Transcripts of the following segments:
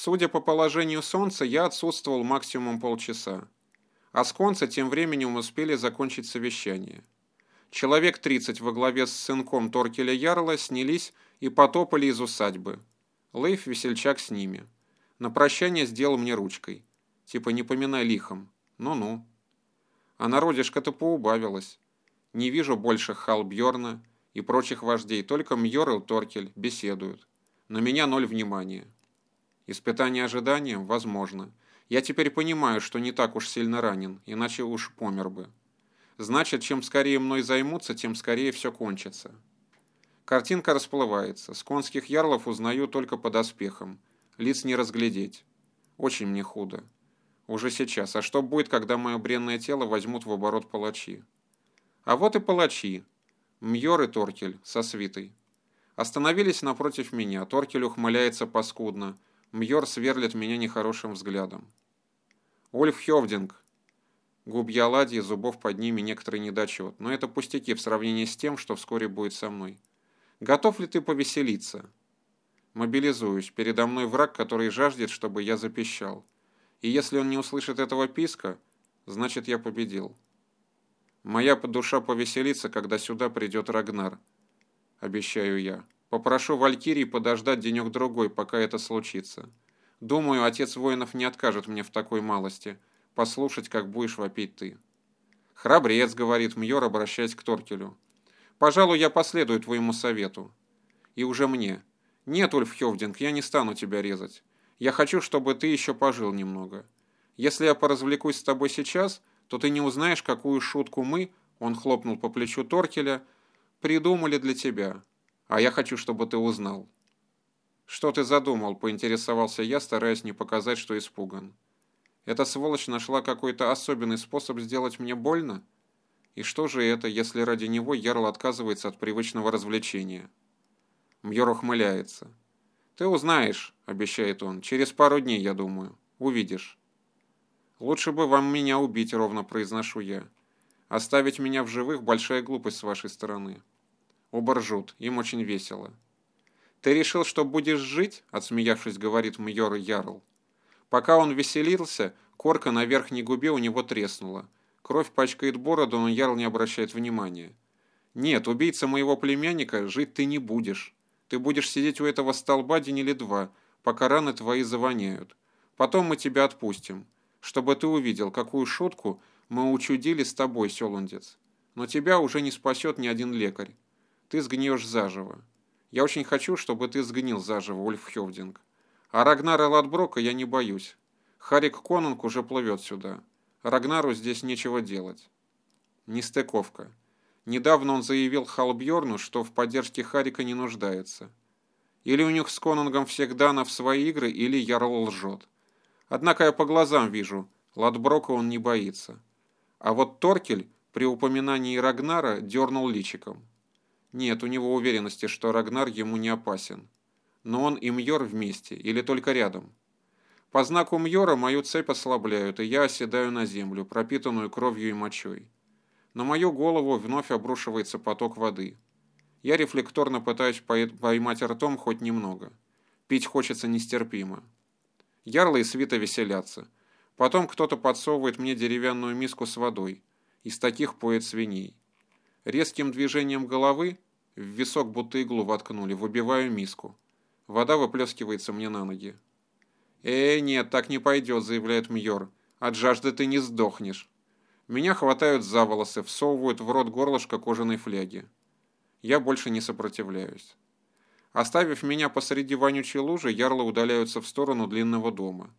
Судя по положению солнца, я отсутствовал максимум полчаса. А с конца тем временем успели закончить совещание. Человек 30 во главе с сынком Торкеля Ярла снялись и потопали из усадьбы. Лейф весельчак с ними. На прощание сделал мне ручкой. Типа не поминай лихом. Ну-ну. А народишко-то поубавилось. Не вижу больше Халбьорна и прочих вождей, только Мьор и Торкель беседуют. На меня ноль внимания. Испытание ожиданием? Возможно. Я теперь понимаю, что не так уж сильно ранен, иначе уж помер бы. Значит, чем скорее мной займутся, тем скорее все кончится. Картинка расплывается. С конских ярлов узнаю только под оспехом. Лиц не разглядеть. Очень мне худо. Уже сейчас. А что будет, когда мое бренное тело возьмут в оборот палачи? А вот и палачи. Мьор и Торкель со свитой. Остановились напротив меня. Торкель ухмыляется паскудно. Мьор сверлит меня нехорошим взглядом. Ольф Хевдинг. Губья оладьи, зубов под ними некоторые недочет, но это пустяки в сравнении с тем, что вскоре будет со мной. Готов ли ты повеселиться? Мобилизуюсь. Передо мной враг, который жаждет, чтобы я запищал. И если он не услышит этого писка, значит я победил. Моя душа повеселится, когда сюда придет Рагнар. Обещаю я. Попрошу Валькирии подождать денек-другой, пока это случится. Думаю, отец воинов не откажет мне в такой малости. Послушать, как будешь вопить ты. Храбрец, говорит Мьор, обращаясь к Торкелю. Пожалуй, я последую твоему совету. И уже мне. Нет, Ульф Хевдинг, я не стану тебя резать. Я хочу, чтобы ты еще пожил немного. Если я поразвлекусь с тобой сейчас, то ты не узнаешь, какую шутку мы, он хлопнул по плечу Торкеля, придумали для тебя. А я хочу, чтобы ты узнал. «Что ты задумал?» – поинтересовался я, стараясь не показать, что испуган. «Эта сволочь нашла какой-то особенный способ сделать мне больно? И что же это, если ради него Ярл отказывается от привычного развлечения?» Мьор ухмыляется. «Ты узнаешь», – обещает он, – «через пару дней, я думаю. Увидишь». «Лучше бы вам меня убить», – ровно произношу я. «Оставить меня в живых – большая глупость с вашей стороны». Оба ржут, им очень весело. «Ты решил, что будешь жить?» – отсмеявшись, говорит Мьор Ярл. Пока он веселился, корка на верхней губе у него треснула. Кровь пачкает бороду, но Ярл не обращает внимания. «Нет, убийца моего племянника, жить ты не будешь. Ты будешь сидеть у этого столба день или два, пока раны твои завоняют. Потом мы тебя отпустим, чтобы ты увидел, какую шутку мы учудили с тобой, селундец. Но тебя уже не спасет ни один лекарь. Ты сгниешь заживо. Я очень хочу, чтобы ты сгнил заживо, Ульф Хевдинг. А Рагнара Ладброка я не боюсь. Харик Конунг уже плывет сюда. Рагнару здесь нечего делать. Нестыковка. Недавно он заявил Халбьорну, что в поддержке Харика не нуждается. Или у них с Конунгом всегда на в свои игры, или Ярл лжет. Однако я по глазам вижу, Ладброка он не боится. А вот Торкель при упоминании Рагнара дернул личиком. Нет, у него уверенности, что Рагнар ему не опасен. Но он и Мьор вместе, или только рядом. По знаку Мьора мою цепь ослабляют, и я оседаю на землю, пропитанную кровью и мочой. На мою голову вновь обрушивается поток воды. Я рефлекторно пытаюсь поймать ртом хоть немного. Пить хочется нестерпимо. Ярлы и свита веселятся. Потом кто-то подсовывает мне деревянную миску с водой. Из таких поет свиней. Резким движением головы, в висок будто иглу воткнули, выбиваю миску. Вода выплескивается мне на ноги. «Эй, нет, так не пойдет», — заявляет Мьор. «От жажды ты не сдохнешь». Меня хватают за волосы, всовывают в рот горлышко кожаной фляги. Я больше не сопротивляюсь. Оставив меня посреди вонючей лужи, ярлы удаляются в сторону длинного дома.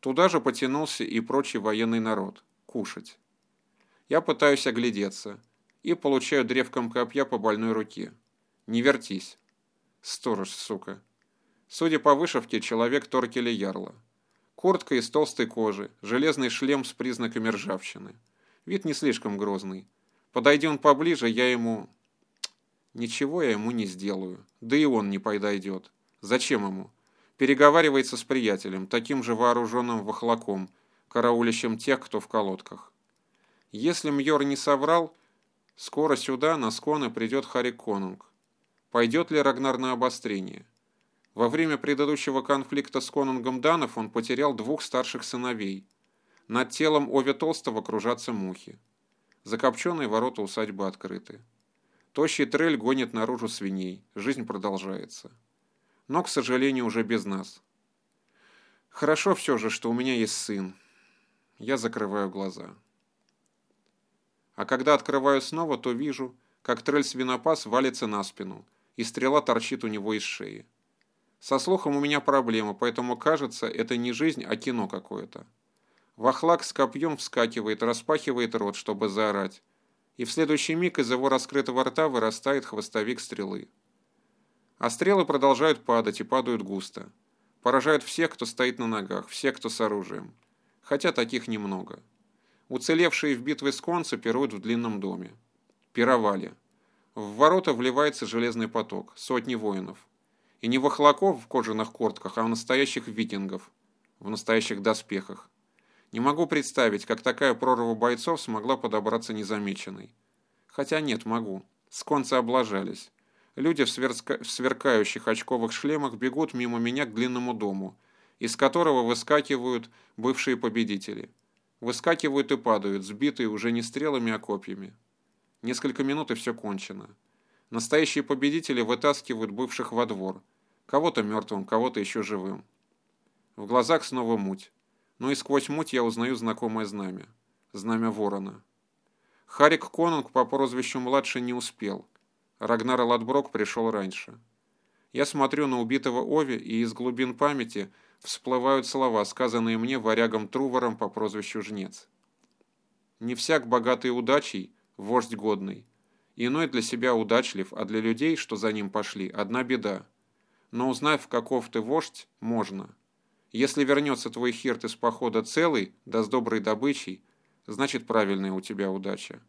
Туда же потянулся и прочий военный народ. Кушать. Я пытаюсь оглядеться и получаю древком копья по больной руке. Не вертись. Сторож, сука. Судя по вышивке, человек Торкеля Ярла. Куртка из толстой кожи, железный шлем с признаками ржавчины. Вид не слишком грозный. Подойди он поближе, я ему... Ничего я ему не сделаю. Да и он не подойдет. Зачем ему? Переговаривается с приятелем, таким же вооруженным вахлаком, караулящим тех, кто в колодках. Если Мьор не соврал, Скоро сюда, на Сконы, придет Конунг. Пойдет ли Рагнар на обострение? Во время предыдущего конфликта с Конунгом Данов он потерял двух старших сыновей. Над телом Ови Толстого кружатся мухи. Закопченные ворота усадьбы открыты. Тощий трель гонит наружу свиней. Жизнь продолжается. Но, к сожалению, уже без нас. Хорошо все же, что у меня есть сын. Я закрываю глаза. А когда открываю снова, то вижу, как трель-свинопас валится на спину, и стрела торчит у него из шеи. Со слухом у меня проблема, поэтому кажется, это не жизнь, а кино какое-то. Вахлак с копьем вскакивает, распахивает рот, чтобы заорать. И в следующий миг из его раскрытого рта вырастает хвостовик стрелы. А стрелы продолжают падать и падают густо. Поражают всех, кто стоит на ногах, всех, кто с оружием. Хотя таких немного. Уцелевшие в битве с конца пируют в длинном доме. Пировали. В ворота вливается железный поток, сотни воинов. И не вахлаков в кожаных куртках, а настоящих викингов, в настоящих доспехах. Не могу представить, как такая прорва бойцов смогла подобраться незамеченной. Хотя нет, могу. Сконцы облажались. Люди в, сверка... в сверкающих очковых шлемах бегут мимо меня к длинному дому, из которого выскакивают бывшие победители. Выскакивают и падают, сбитые уже не стрелами, а копьями. Несколько минут и все кончено. Настоящие победители вытаскивают бывших во двор. Кого-то мертвым, кого-то еще живым. В глазах снова муть. Но и сквозь муть я узнаю знакомое знамя. Знамя ворона. Харик Конунг по прозвищу младший не успел. Рагнар Ладброк пришел раньше. Я смотрю на убитого Ови, и из глубин памяти всплывают слова, сказанные мне варягом Трувором по прозвищу Жнец. «Не всяк богатый удачей, вождь годный, Иной для себя удачлив, а для людей, что за ним пошли, одна беда. Но узнав, каков ты вождь, можно. Если вернется твой хирт из похода целый, да с доброй добычей, значит правильная у тебя удача.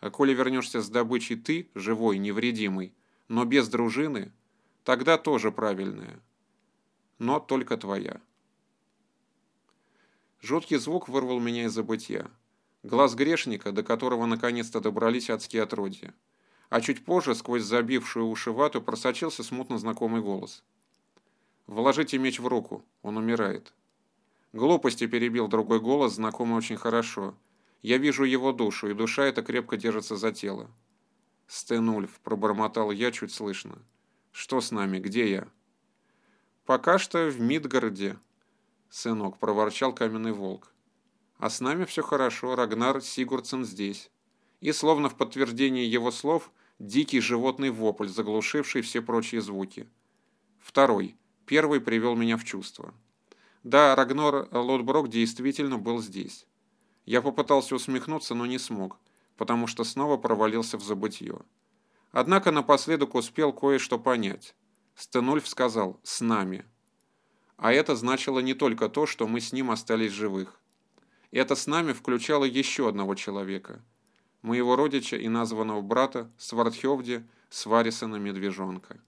А коли вернешься с добычей ты, живой, невредимый, но без дружины, тогда тоже правильная. Но только твоя. Жуткий звук вырвал меня из забытья. Глаз грешника, до которого наконец-то добрались адские отродья. А чуть позже, сквозь забившую уши вату, просочился смутно знакомый голос. «Вложите меч в руку, он умирает». Глупости перебил другой голос, знакомый очень хорошо. Я вижу его душу, и душа эта крепко держится за тело. «Стенульф», — пробормотал я чуть слышно. «Что с нами? Где я?» «Пока что в Мидгороде», — сынок, — проворчал каменный волк. А с нами все хорошо, Рагнар Сигурдсен здесь. И словно в подтверждение его слов, дикий животный вопль, заглушивший все прочие звуки. Второй. Первый привел меня в чувство. Да, Рагнор Лотброк действительно был здесь. Я попытался усмехнуться, но не смог, потому что снова провалился в забытье. Однако напоследок успел кое-что понять. Стенульф сказал «с нами». А это значило не только то, что мы с ним остались живых. Это с нами включало еще одного человека, моего родича и названного брата Свардхевди Сварисона Медвежонка.